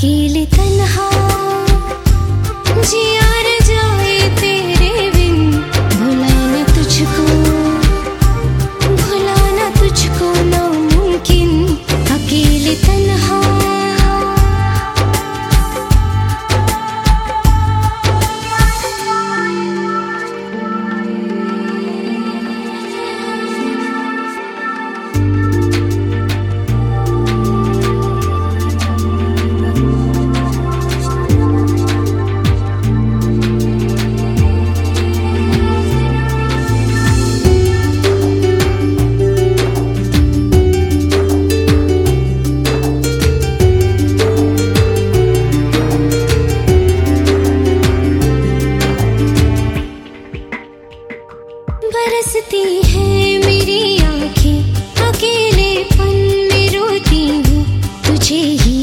अकेले तन्हा जिया बरसती है मेरी आँखें अकेले पन में रोती हूँ। तुझे ही